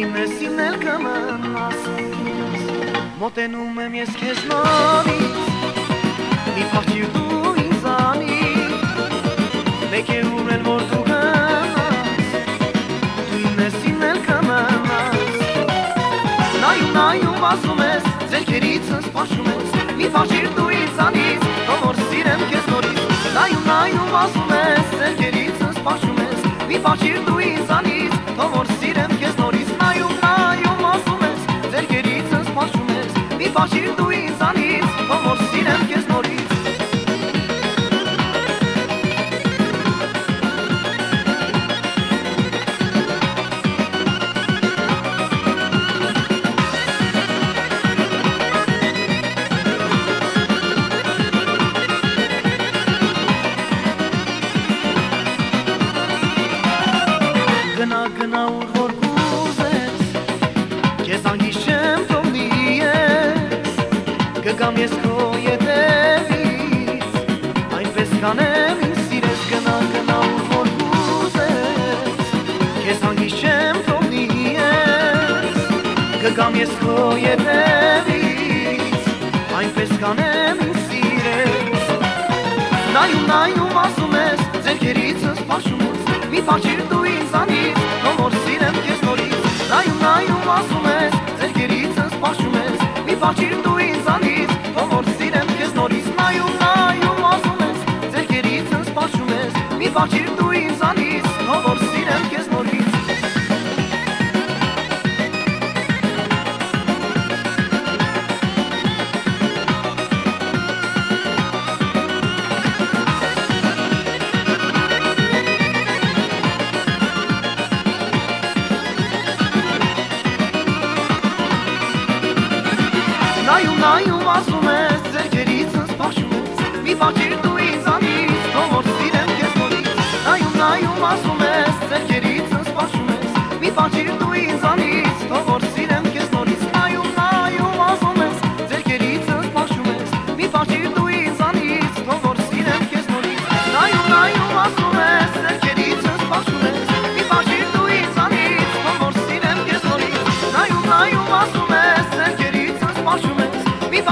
դու իմ ես իմն էլ կմնաս մոտենում եմ ես քեզ նորից մի փախչիր դու ինձանից մեկ է ունեն որ դու գնաս դու իմ ես իմն էլ կմնաս նայում նայում ասում ես ձերքերից սպաշում ես մի փախչիր դու ինձանից թող որ սիրեմ քեզ նորից նայում նայում ասում ես ձերքերից սպաշում ես մի փախչիր դու ինձանից թող որ սիրեմ մի փախչիր դու ինձանից թող որ սիրեմ քեզ նորից Կգամ ես քո ետևից Այնպես կանեմ ինձ սիրես գնա գնա ուր որ կուզես Քեզ անգիշեմ թողնի ես Կգամ ես քո ետևից Այնպես կանեմ ինձ սիրես Նայում նայում ասում ես ձերքերից սպաշում ես մի փաչիր դու ինձանից ով որ սիրեմ քեզ նորից նայում նայում ասում ես ձերքերից սպաշում ես մի փաչիր դու մի փաչիր դու ինձանից ով որ սիրեմ քեզ նորից Նայում նայում ասում ես ձերքերից սպաշում ես մի փաչիր դու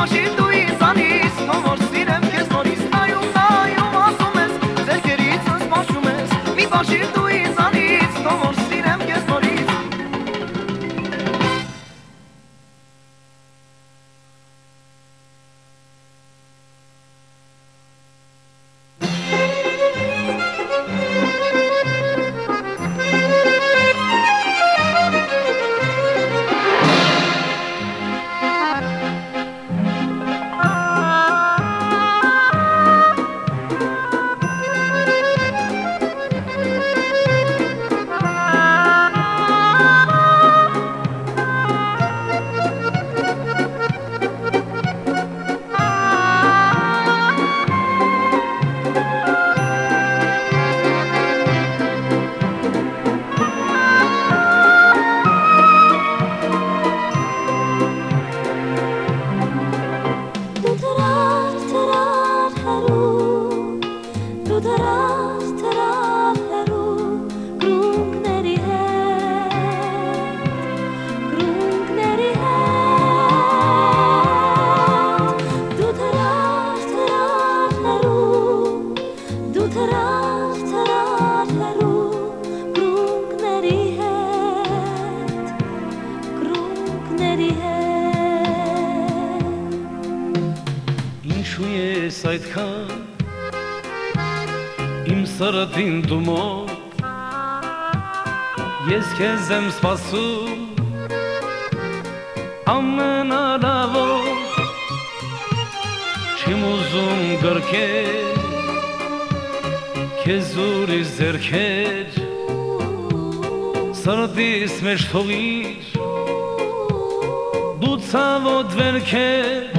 ես մոտ ես քեզ եմ սպասում ամենալավով չեմ ուզում գրքեր քեզ ուրիշ ձերքեր սրտիս մեջ թողիր դու ցավոտ վերքեր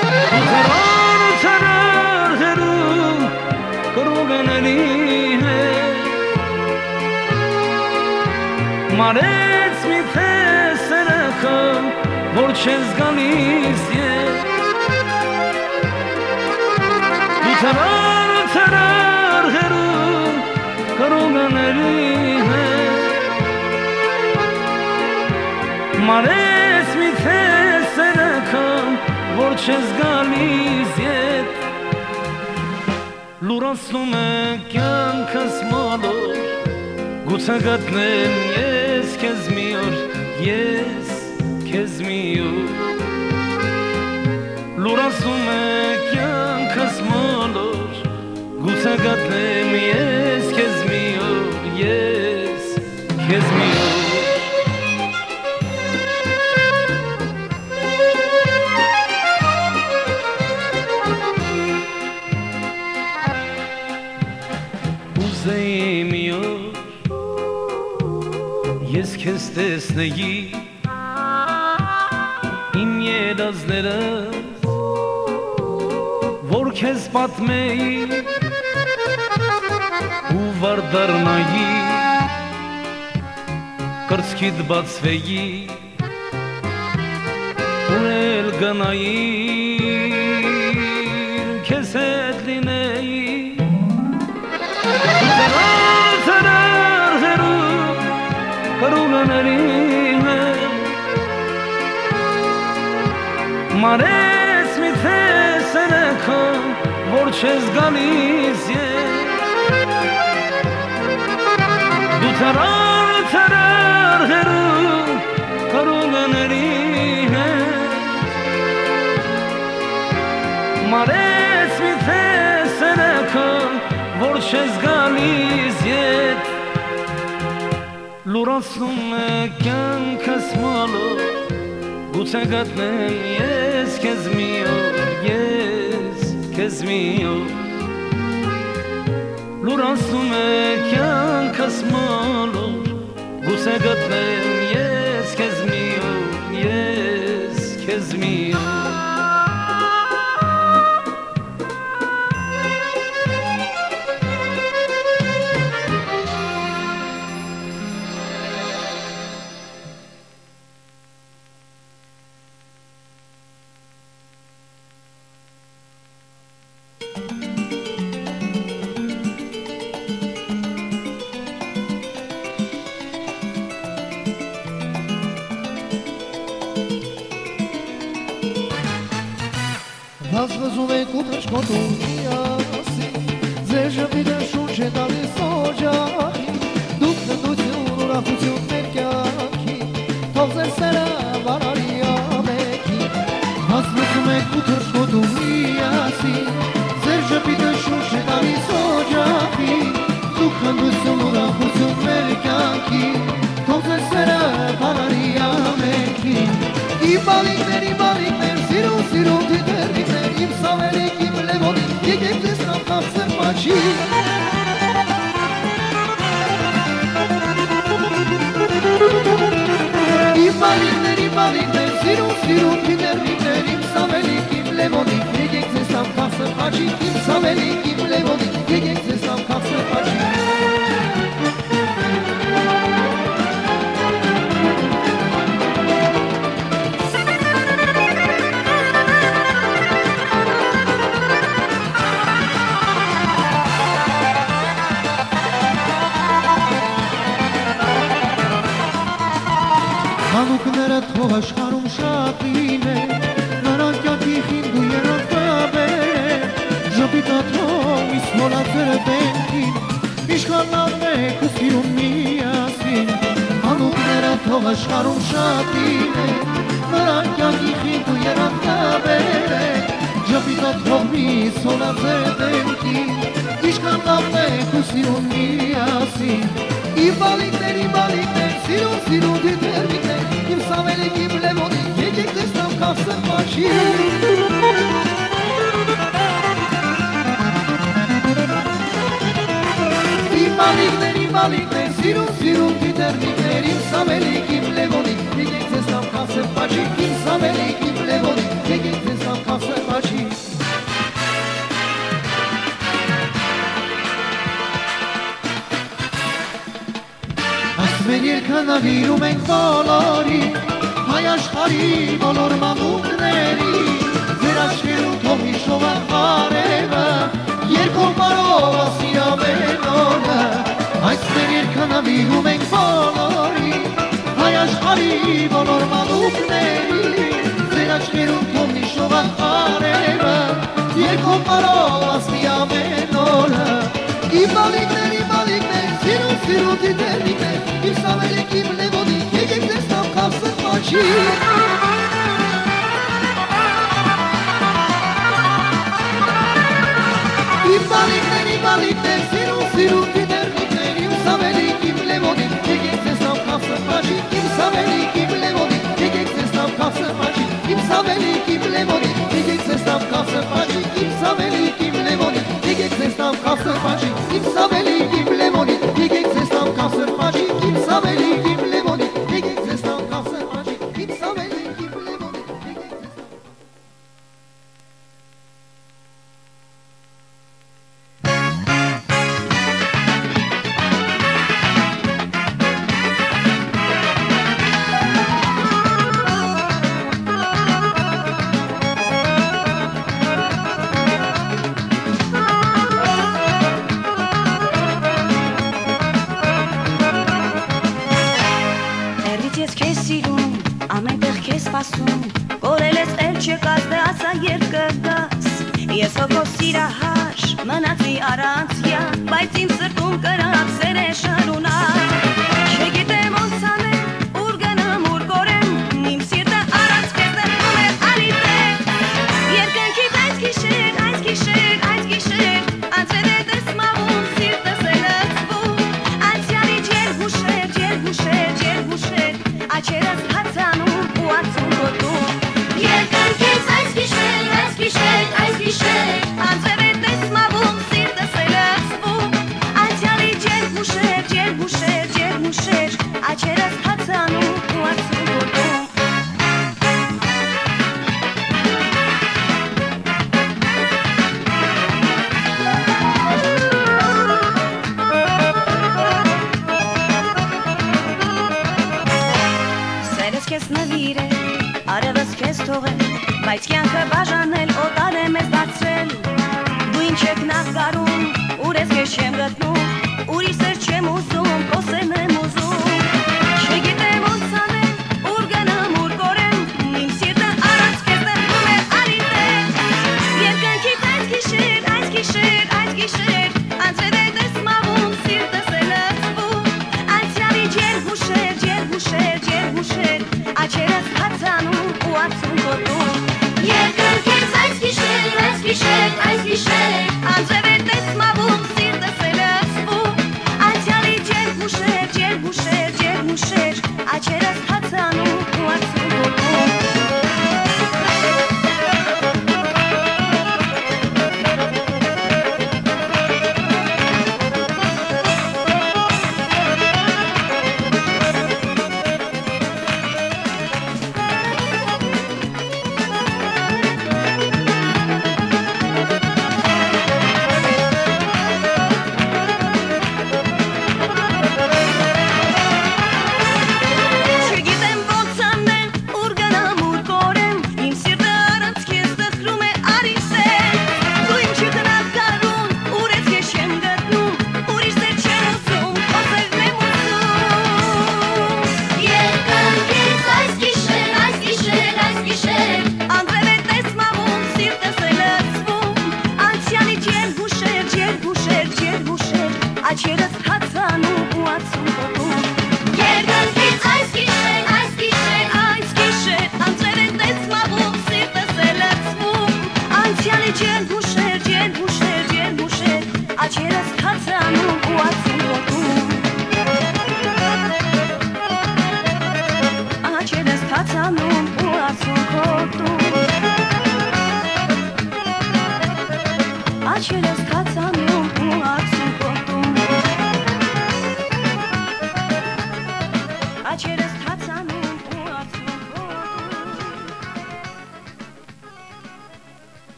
Թարար թարար मेरी है Մարեց մի թե սրախը, որ չես գալիս ես Դու թրար, թրար հերում, կրոգաների հետ Մարեց մի թե սրախը, որ չես գալիս ես Լուրացնում է կյանքս մոլոր Գուցե գտնեմ ես քեզ մի օր, ես քեզ մի օր Լուրացում է կյանքս մոլոր Գուցե գտնեմ տեսնեի իմ երազները որ քեզ պատմեի ու վարդարնայի կրծքիդ բացվեի ունել գնայի Մարես մի թե սերեքո որ չես գալիս ես դու թարար թարար հերու կորունաների հետ Մարես մի թե սերեքո որ չես գալիս ետ լուրացնում է կյանքս մոլոր Գուցե գտնեմ ես քեզ մի օր, ես քեզ մի օր Լուրացնում է կյանքս մոլոր Գուցե գտնեմ ես քեզ մի օր, ես քեզ մի օր եք ու Իմ բալիկներ, իմ բալիկներ, սիրուն, սիրուն դիտերնիկներ, իմ սավերիկ, իմ լևոնիկ, եկեք ձեզ կամ կապսեմ մաչի, իմ սավերիկ, իմ լևոնիկ, իս հոլացերը բենքին, իշխան լավնեք ու սիրում միասին, Իմ բալիկներ, իմ բալիկներ, սիրուն, սիրուն դիտերնիկներ, իմ սավելիկ, իմ լևոնիկ, եկեք տեսնամ կասեմ մաշի։ Իմ բալիկներ, իմ բալիկներ, սիրուն, սիրուն դիտերնիկներ, իմ սավելիկ, իմ լևոնիկ, եկեք տեսնամ կասեմ մաշի, իմ սավելիկ, Հնագիրում ենք բոլորի, հայ աշխարի բոլոր մամուկների, ձեր աշխերում թող հիշով արևը, երկով բարով ասիրավեն օրը, այսներ երկանավիրում ենք բոլորի, հայ աշխարի բոլոր մամուկների, ձեր աշխերում թող հիշով արևը, երկով բարով ասիրավեն օրը, իպալիքների Firuti Devite Bir samele kim ne vodi Jegim ne stav kapsın maçı Bir balikte ni balikte Firuti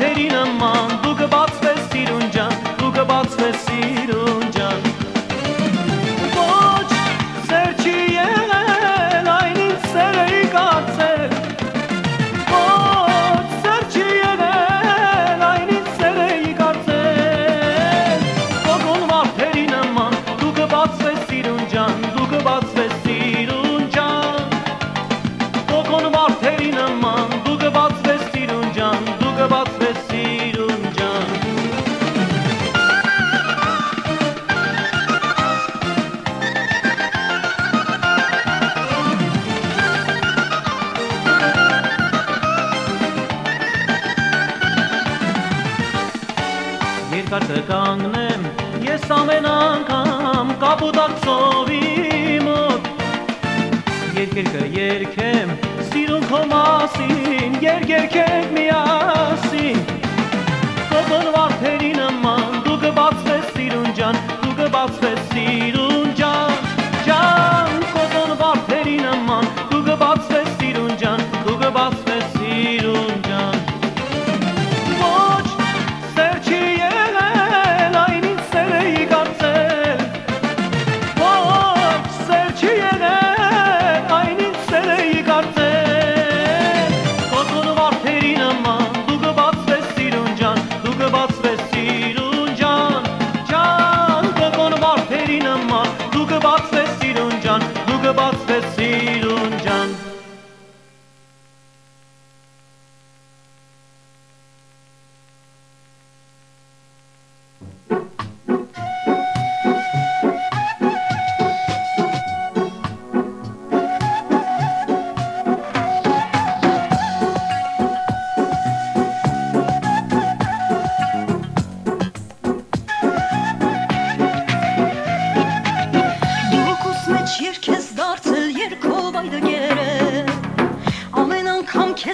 Serina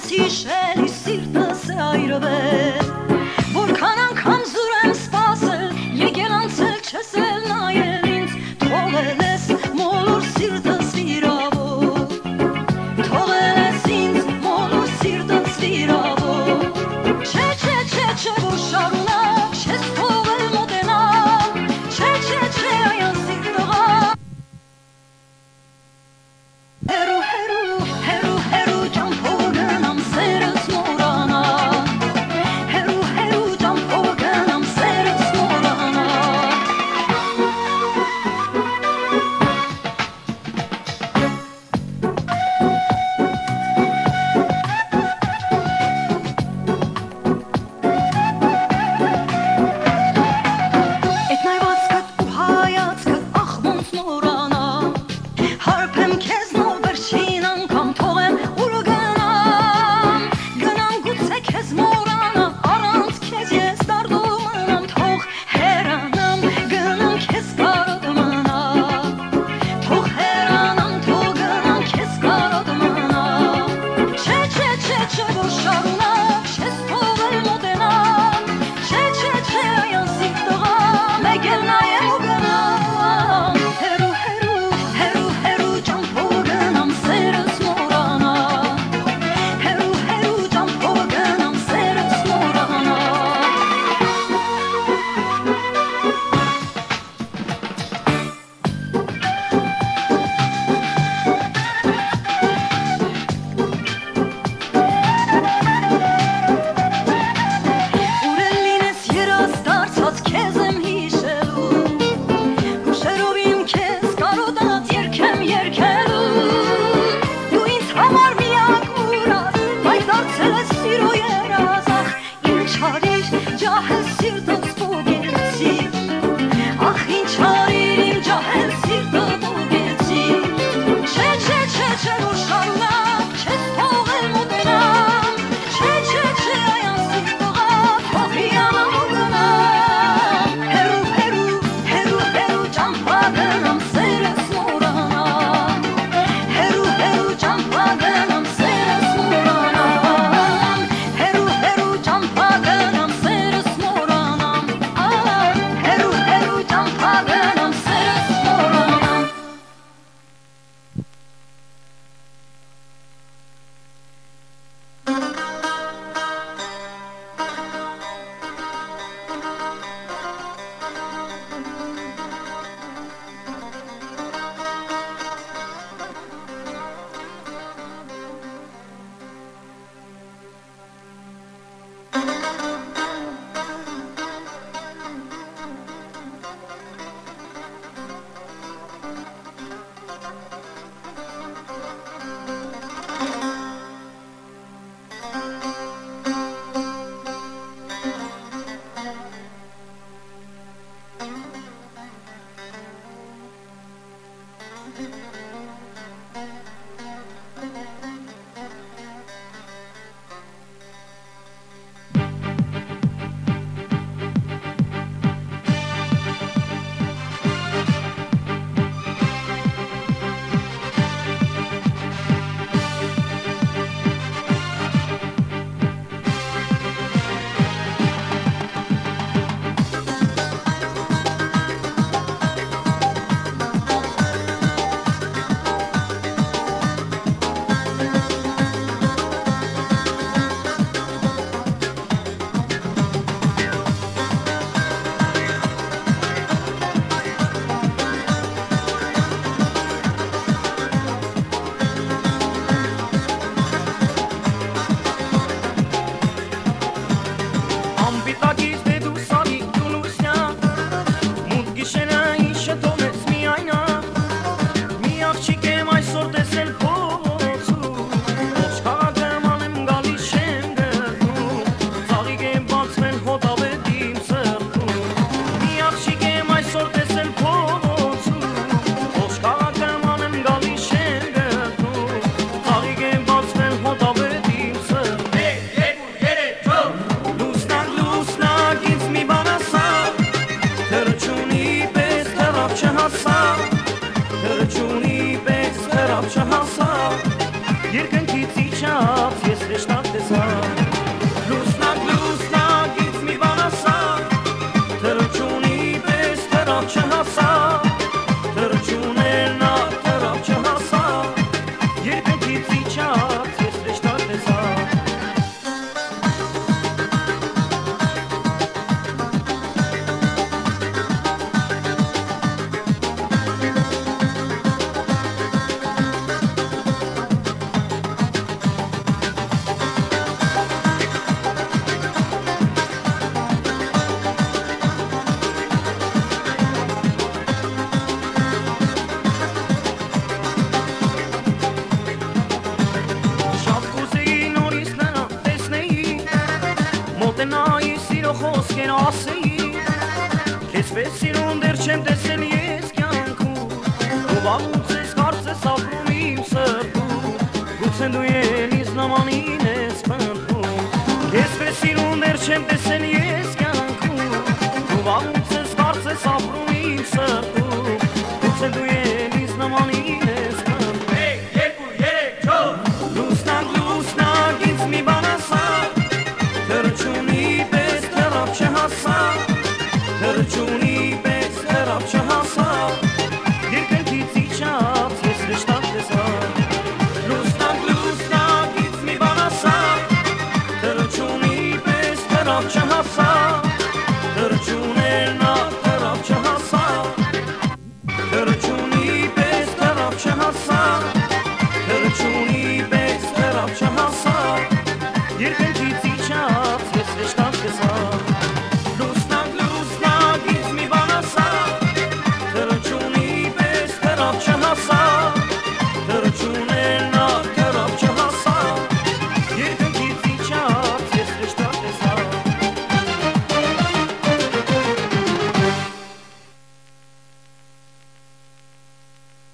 آتیش لیسیر پس ایرابه